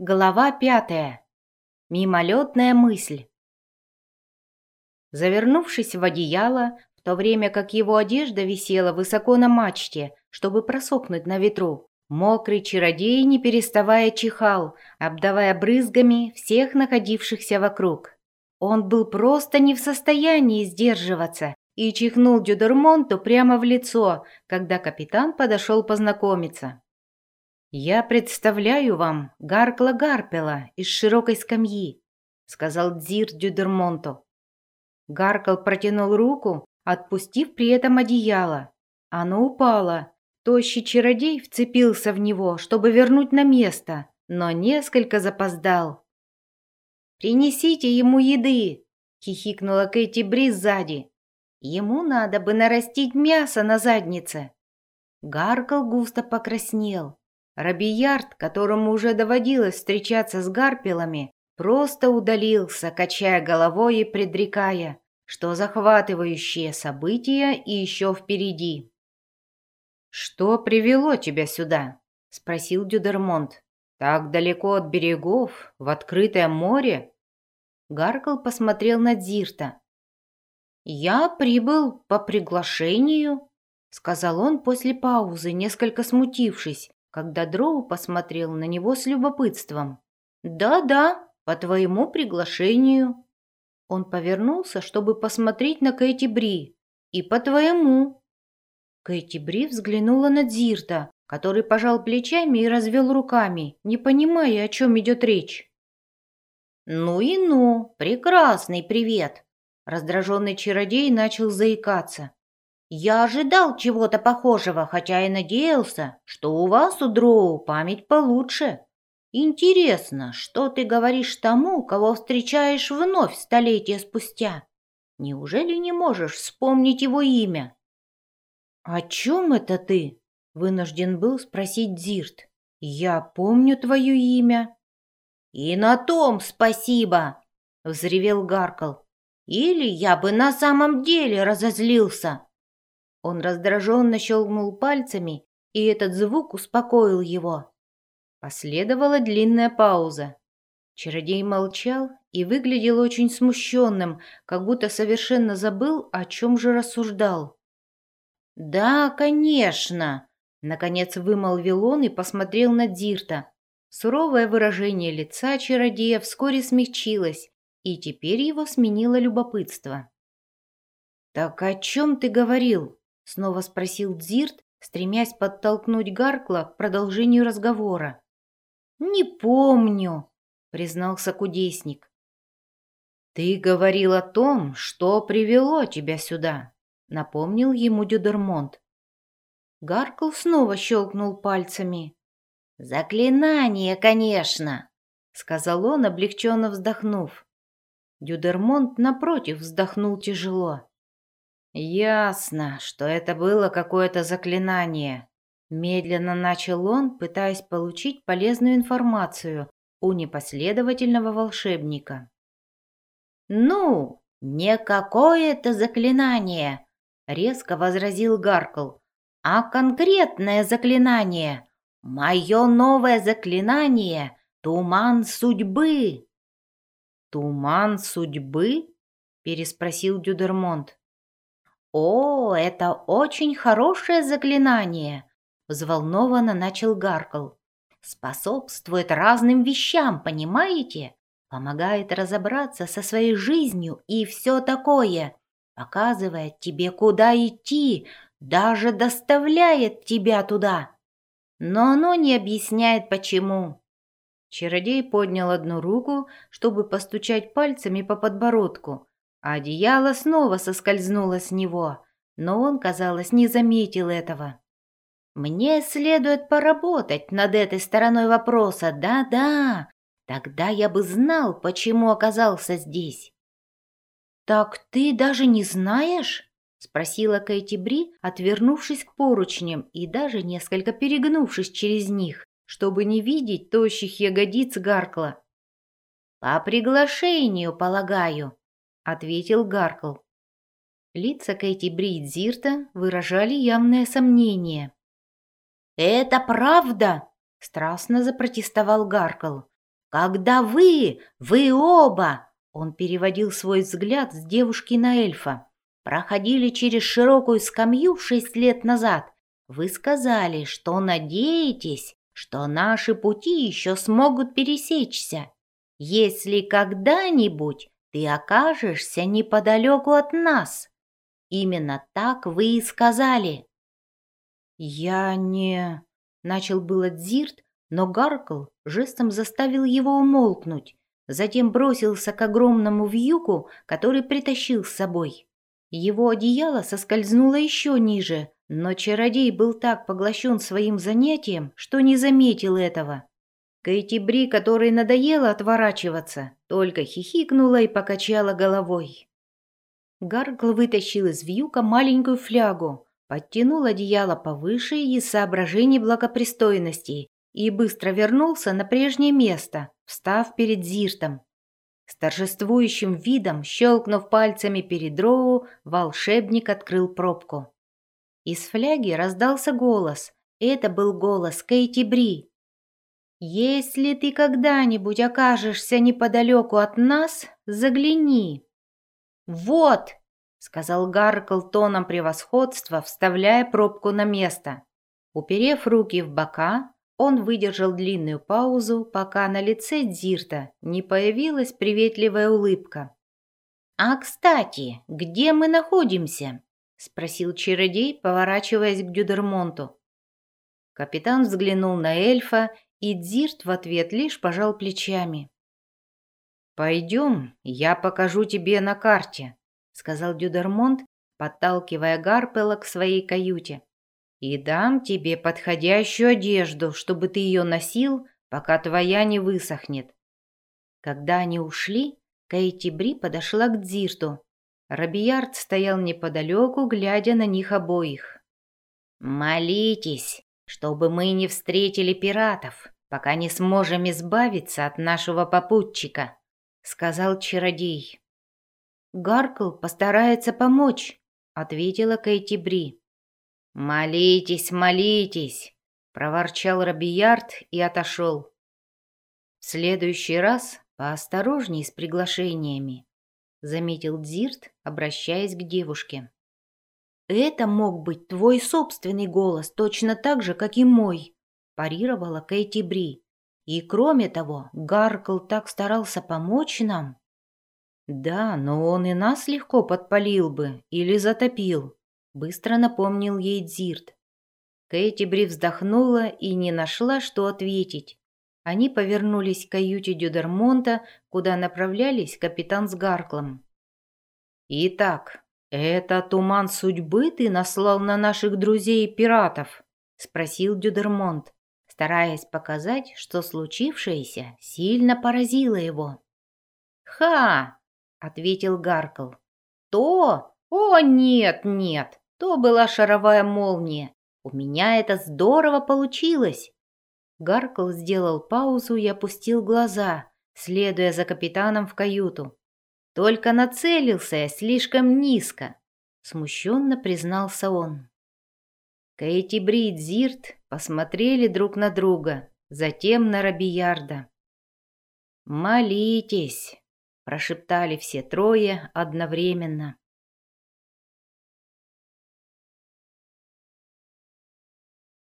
Глава пятая. Мимолетная мысль. Завернувшись в одеяло, в то время как его одежда висела высоко на мачте, чтобы просохнуть на ветру, мокрый чародей, не переставая чихал, обдавая брызгами всех находившихся вокруг. Он был просто не в состоянии сдерживаться и чихнул Дюдермонту прямо в лицо, когда капитан подошел познакомиться. «Я представляю вам Гаркла Гарпела из широкой скамьи», — сказал Дзир Дюдермонту. Гаркл протянул руку, отпустив при этом одеяло. Оно упало. Тощий чародей вцепился в него, чтобы вернуть на место, но несколько запоздал. «Принесите ему еды!» — хихикнула Кэти Бри сзади. «Ему надо бы нарастить мясо на заднице». Гаркл густо покраснел. Робиярд, которому уже доводилось встречаться с гарпелами, просто удалился, качая головой и предрекая, что захватывающие события и еще впереди. «Что привело тебя сюда?» — спросил Дюдермонт. «Так далеко от берегов, в открытое море?» Гаркл посмотрел на Дзирта. «Я прибыл по приглашению», — сказал он после паузы, несколько смутившись, когда Дроу посмотрел на него с любопытством. «Да-да, по твоему приглашению». Он повернулся, чтобы посмотреть на Кэти Бри. «И по твоему». Кэти Бри взглянула на Дзирта, который пожал плечами и развел руками, не понимая, о чем идет речь. «Ну и ну, прекрасный привет!» Раздраженный чародей начал заикаться. Я ожидал чего-то похожего, хотя и надеялся, что у вас, у Дроу, память получше. Интересно, что ты говоришь тому, кого встречаешь вновь столетия спустя? Неужели не можешь вспомнить его имя? О чем это ты? Вынужден был спросить Дзирт. Я помню твое имя. И на том спасибо, взревел Гаркл. Или я бы на самом деле разозлился. Он раздраженно щелкнул пальцами, и этот звук успокоил его. Последовала длинная пауза. Чародей молчал и выглядел очень смущенным, как будто совершенно забыл, о чем же рассуждал. «Да, конечно!» — наконец вымолвил он и посмотрел на Дирта. Суровое выражение лица чародея вскоре смягчилось, и теперь его сменило любопытство. «Так о чем ты говорил?» Снова спросил Дзирт, стремясь подтолкнуть Гаркла к продолжению разговора. «Не помню», — признался кудесник. «Ты говорил о том, что привело тебя сюда», — напомнил ему Дюдермонт. Гаркл снова щелкнул пальцами. «Заклинание, конечно», — сказал он, облегченно вздохнув. Дюдермонт, напротив, вздохнул тяжело. «Ясно, что это было какое-то заклинание», — медленно начал он, пытаясь получить полезную информацию у непоследовательного волшебника. «Ну, не какое-то заклинание», — резко возразил Гаркл, — «а конкретное заклинание. Мое новое заклинание — туман судьбы». «Туман судьбы?» — переспросил Дюдермонт. «О, это очень хорошее заклинание!» — взволнованно начал Гаркл. «Способствует разным вещам, понимаете? Помогает разобраться со своей жизнью и все такое. Показывает тебе, куда идти, даже доставляет тебя туда. Но оно не объясняет, почему». Чародей поднял одну руку, чтобы постучать пальцами по подбородку, одеяло снова соскользнуло с него, но он, казалось, не заметил этого. «Мне следует поработать над этой стороной вопроса, да-да, тогда я бы знал, почему оказался здесь». «Так ты даже не знаешь?» — спросила Кэти Бри, отвернувшись к поручням и даже несколько перегнувшись через них, чтобы не видеть тощих ягодиц Гаркла. «По приглашению, полагаю», ответил Гаркл. Лица Кэти Бридзирта выражали явное сомнение. «Это правда!» – страстно запротестовал Гаркл. когда вы, вы оба, он переводил свой взгляд с девушки на эльфа, проходили через широкую скамью шесть лет назад, вы сказали, что надеетесь, что наши пути еще смогут пересечься, если когда-нибудь ты окажешься неподалеку от нас. Именно так вы и сказали. Я не... Начал было Дзирт, но Гаркл жестом заставил его умолкнуть, затем бросился к огромному вьюку, который притащил с собой. Его одеяло соскользнуло еще ниже, но чародей был так поглощен своим занятием, что не заметил этого. Кэти Бри, которой надоело отворачиваться, только хихикнула и покачала головой. Гаргл вытащил из вьюка маленькую флягу, подтянул одеяло повыше из соображений благопристойности и быстро вернулся на прежнее место, встав перед Зиртом. С торжествующим видом, щелкнув пальцами перед Дроу, волшебник открыл пробку. Из фляги раздался голос. Это был голос Кейти Бри. «Если ты когда-нибудь окажешься неподалеку от нас, загляни». «Вот!» — сказал Гаркл тоном превосходства, вставляя пробку на место. Уперев руки в бока, он выдержал длинную паузу, пока на лице Дзирта не появилась приветливая улыбка. «А, кстати, где мы находимся?» — спросил чародей, поворачиваясь к Дюдермонту. Капитан взглянул на эльфа и Дзирт в ответ лишь пожал плечами. «Пойдем, я покажу тебе на карте», — сказал Дюдермонт, подталкивая Гарпела к своей каюте. «И дам тебе подходящую одежду, чтобы ты ее носил, пока твоя не высохнет». Когда они ушли, Кейти Бри подошла к Дзирту. Робиярд стоял неподалеку, глядя на них обоих. «Молитесь, чтобы мы не встретили пиратов», пока не сможем избавиться от нашего попутчика», — сказал чародей. «Гаркл постарается помочь», — ответила Кейти Бри. «Молитесь, молитесь», — проворчал Робиярд и отошел. «В следующий раз поосторожней с приглашениями», — заметил Дзирт, обращаясь к девушке. «Это мог быть твой собственный голос, точно так же, как и мой», парировала Кэти Бри. И кроме того, Гаркл так старался помочь нам. Да, но он и нас легко подпалил бы или затопил, быстро напомнил ей Дзирт. Кэти Бри вздохнула и не нашла, что ответить. Они повернулись к каюте Дюдермонта, куда направлялись капитан с Гарклом. «Итак, это туман судьбы ты наслал на наших друзей-пиратов?» — спросил Дюдермонт стараясь показать, что случившееся сильно поразило его. «Ха!» — ответил Гаркл. «То? О, нет, нет! То была шаровая молния. У меня это здорово получилось!» Гаркл сделал паузу и опустил глаза, следуя за капитаном в каюту. «Только нацелился я слишком низко», — смущенно признался он. Кейти Брит Зирт посмотрели друг на друга, затем на Робиярда. «Молитесь!» – прошептали все трое одновременно.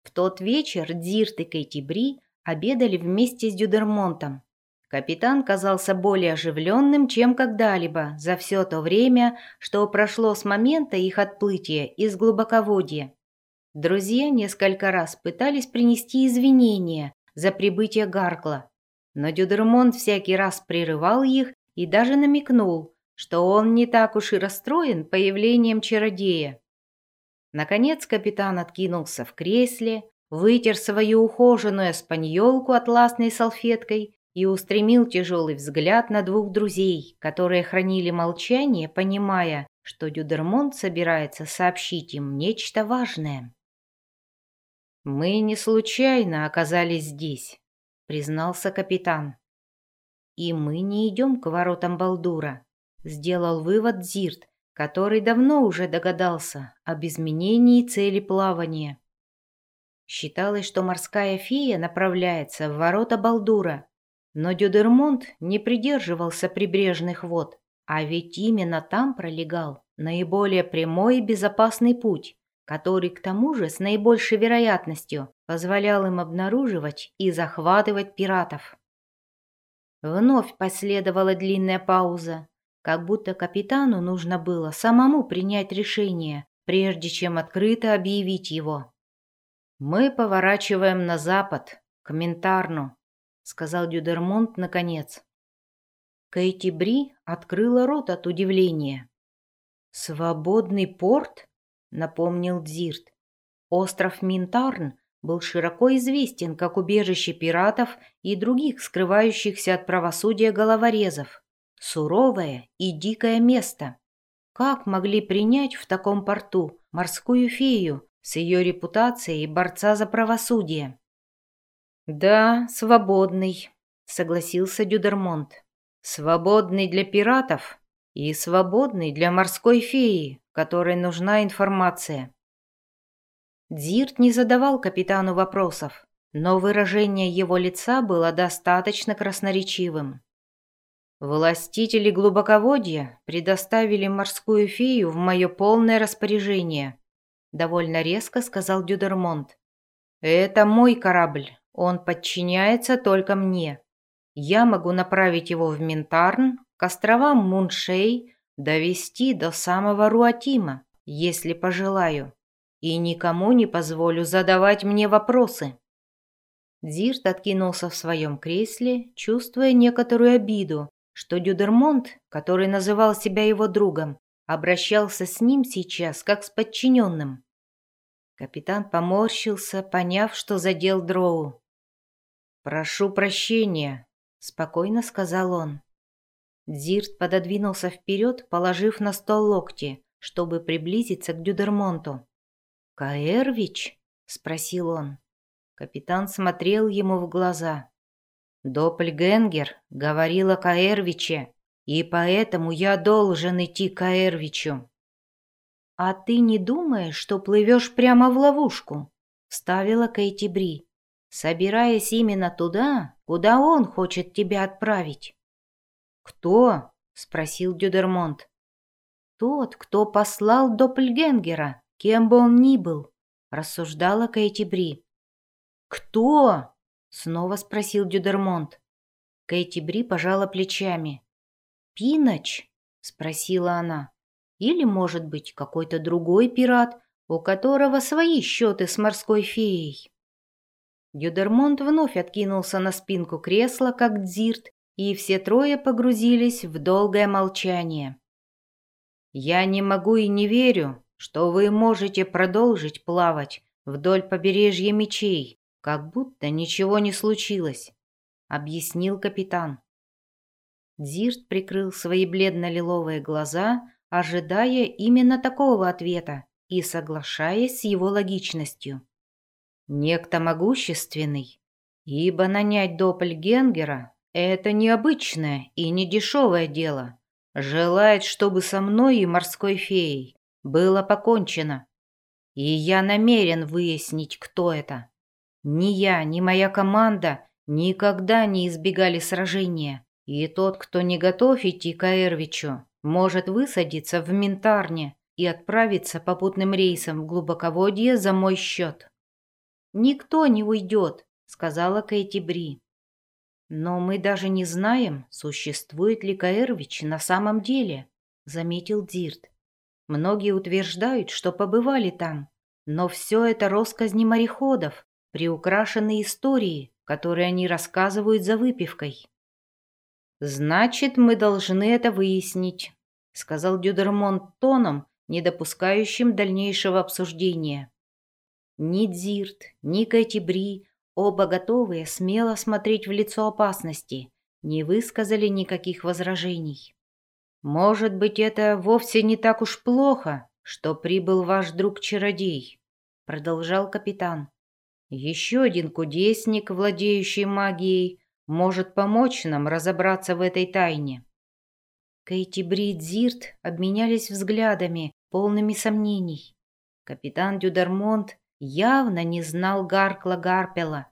В тот вечер Дзирт и Кейти Бри обедали вместе с Дюдермонтом. Капитан казался более оживленным, чем когда-либо за все то время, что прошло с момента их отплытия из глубоководья. Друзья несколько раз пытались принести извинения за прибытие Гаркла, но Дюдермонт всякий раз прерывал их и даже намекнул, что он не так уж и расстроен появлением чародея. Наконец капитан откинулся в кресле, вытер свою ухоженную спаньолку атласной салфеткой и устремил тяжелый взгляд на двух друзей, которые хранили молчание, понимая, что Дюдермонт собирается сообщить им нечто важное. «Мы не случайно оказались здесь», — признался капитан. «И мы не идем к воротам Балдура», — сделал вывод Зирт, который давно уже догадался об изменении цели плавания. Считалось, что морская фея направляется в ворота Балдура, Но Дюдермонт не придерживался прибрежных вод, а ведь именно там пролегал наиболее прямой и безопасный путь, который к тому же с наибольшей вероятностью позволял им обнаруживать и захватывать пиратов. Вновь последовала длинная пауза, как будто капитану нужно было самому принять решение, прежде чем открыто объявить его. «Мы поворачиваем на запад, к Ментарну», — сказал Дюдермонт наконец. Кейти Бри открыла рот от удивления. «Свободный порт?» — напомнил Дзирт. Остров Минтарн был широко известен как убежище пиратов и других скрывающихся от правосудия головорезов. Суровое и дикое место. Как могли принять в таком порту морскую фею с ее репутацией борца за правосудие? «Да, свободный», — согласился Дюдермонт. «Свободный для пиратов и свободный для морской феи, которой нужна информация». Дзирт не задавал капитану вопросов, но выражение его лица было достаточно красноречивым. «Властители глубоководья предоставили морскую фею в мое полное распоряжение», довольно резко сказал Дюдермонт. «Это мой корабль, он подчиняется только мне. Я могу направить его в Минтарн, к островам Муншей, довести до самого Руатима, если пожелаю и никому не позволю задавать мне вопросы». Дзирт откинулся в своем кресле, чувствуя некоторую обиду, что Дюдермонт, который называл себя его другом, обращался с ним сейчас как с подчиненным. Капитан поморщился, поняв, что задел Дроу. «Прошу прощения», — спокойно сказал он. Дзирт пододвинулся вперед, положив на стол локти, чтобы приблизиться к Дюдермонту. «Каэрвич?» — спросил он. Капитан смотрел ему в глаза. «Доппельгенгер говорил о Каэрвиче, и поэтому я должен идти к Каэрвичу». «А ты не думаешь, что плывешь прямо в ловушку?» — вставила Кейти Бри, собираясь именно туда, куда он хочет тебя отправить. «Кто?» — спросил Дюдермонт. «Тот, кто послал Доппельгенгера», Кем бы он ни был, рассуждала Кэти Бри. «Кто?» — снова спросил Дюдермонт. Кэти Бри пожала плечами. «Пиноч?» — спросила она. «Или, может быть, какой-то другой пират, у которого свои счеты с морской феей?» Дюдермонт вновь откинулся на спинку кресла, как дзирт, и все трое погрузились в долгое молчание. «Я не могу и не верю», что вы можете продолжить плавать вдоль побережья мечей, как будто ничего не случилось», — объяснил капитан. Дзирт прикрыл свои бледно-лиловые глаза, ожидая именно такого ответа и соглашаясь с его логичностью. Некто могущественный, ибо нанять Доппельгенгера — это необычное и недешевое дело. Желает, чтобы со мной и морской феей было покончено. И я намерен выяснить, кто это. Ни я, ни моя команда никогда не избегали сражения. И тот, кто не готов идти к Аэрвичу, может высадиться в Ментарне и отправиться попутным рейсом в глубоководье за мой счет. «Никто не уйдет», — сказала Кэти Бри. «Но мы даже не знаем, существует ли Каэрвич на самом деле», — заметил Дирт. Многие утверждают, что побывали там, но все это росказни мореходов, приукрашенные истории, которые они рассказывают за выпивкой. «Значит, мы должны это выяснить», — сказал Дюдермонт тоном, не допускающим дальнейшего обсуждения. Ни Дзирт, ни Кэти оба готовые смело смотреть в лицо опасности, не высказали никаких возражений. «Может быть, это вовсе не так уж плохо, что прибыл ваш друг-чародей», — продолжал капитан. «Еще один кудесник, владеющий магией, может помочь нам разобраться в этой тайне». Кейти Брит Зирт обменялись взглядами, полными сомнений. Капитан Дюдермонт явно не знал Гаркла Гарпела.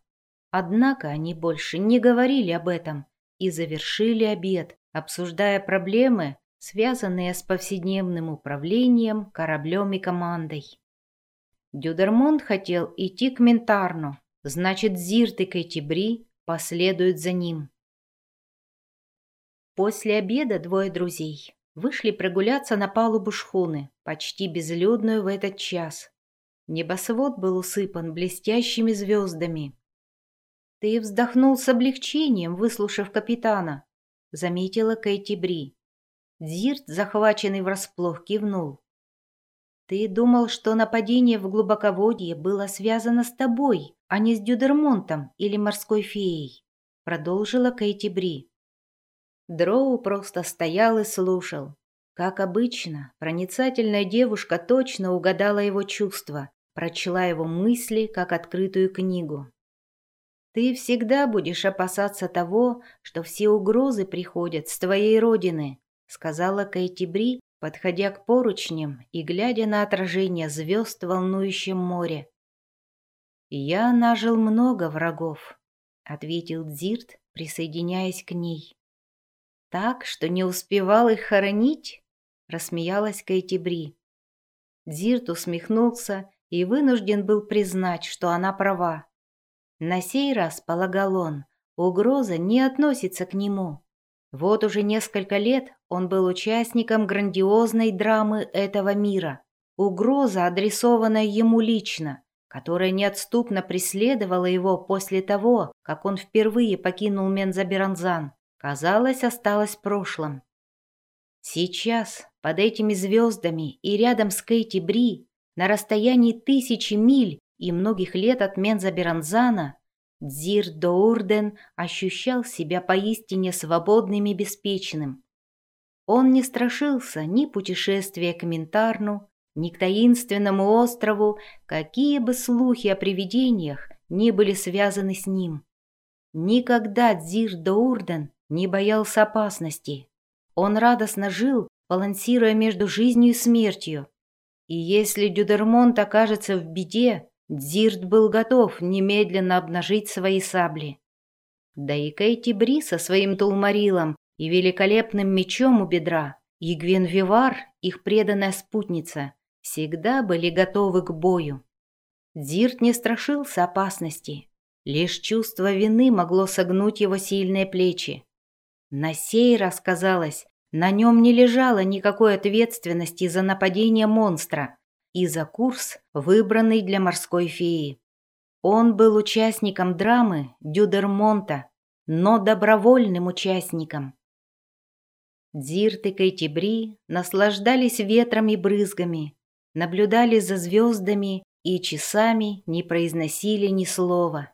Однако они больше не говорили об этом, и завершили обед, обсуждая проблемы, связанные с повседневным управлением кораблем и командой. Дюдермонт хотел идти к Ментарну, значит, Зирт и Кэтибри последуют за ним. После обеда двое друзей вышли прогуляться на палубу шхуны, почти безлюдную в этот час. Небосвод был усыпан блестящими звездами. «Ты вздохнул с облегчением, выслушав капитана», — заметила Кэти Бри. Дзирт, захваченный врасплох, кивнул. «Ты думал, что нападение в глубоководье было связано с тобой, а не с Дюдермонтом или морской феей», — продолжила Кэти Бри. Дроу просто стоял и слушал. Как обычно, проницательная девушка точно угадала его чувства, прочла его мысли, как открытую книгу. «Ты всегда будешь опасаться того, что все угрозы приходят с твоей родины», сказала Кэти Бри, подходя к поручням и глядя на отражение звезд в волнующем море. «Я нажил много врагов», — ответил Дзирт, присоединяясь к ней. «Так, что не успевал их хоронить?» — рассмеялась Кэти Бри. Дзирт усмехнулся и вынужден был признать, что она права. На сей раз, полагал он, угроза не относится к нему. Вот уже несколько лет он был участником грандиозной драмы этого мира. Угроза, адресованная ему лично, которая неотступно преследовала его после того, как он впервые покинул Мензаберанзан, казалось, осталась в прошлом. Сейчас, под этими звездами и рядом с Кейти Бри, на расстоянии тысячи миль и многих лет от Менза-Беранзана, Дзир Доурден ощущал себя поистине свободным и беспечным. Он не страшился ни путешествия к Ментарну, ни к таинственному острову, какие бы слухи о привидениях не были связаны с ним. Никогда Дзир Доурден не боялся опасности. Он радостно жил, балансируя между жизнью и смертью, и если Дюдермонт окажется в беде, Дзирт был готов немедленно обнажить свои сабли. Да и Кейти Бри со своим тулмарилом и великолепным мечом у бедра, и Гвен Вивар, их преданная спутница, всегда были готовы к бою. Дзирт не страшился опасности. Лишь чувство вины могло согнуть его сильные плечи. На сей раз казалось, на нем не лежало никакой ответственности за нападение монстра и за курс, выбранный для морской феи. Он был участником драмы Дюдермонта, но добровольным участником. Дзирт и Кейтибри наслаждались ветром и брызгами, наблюдали за звездами и часами не произносили ни слова.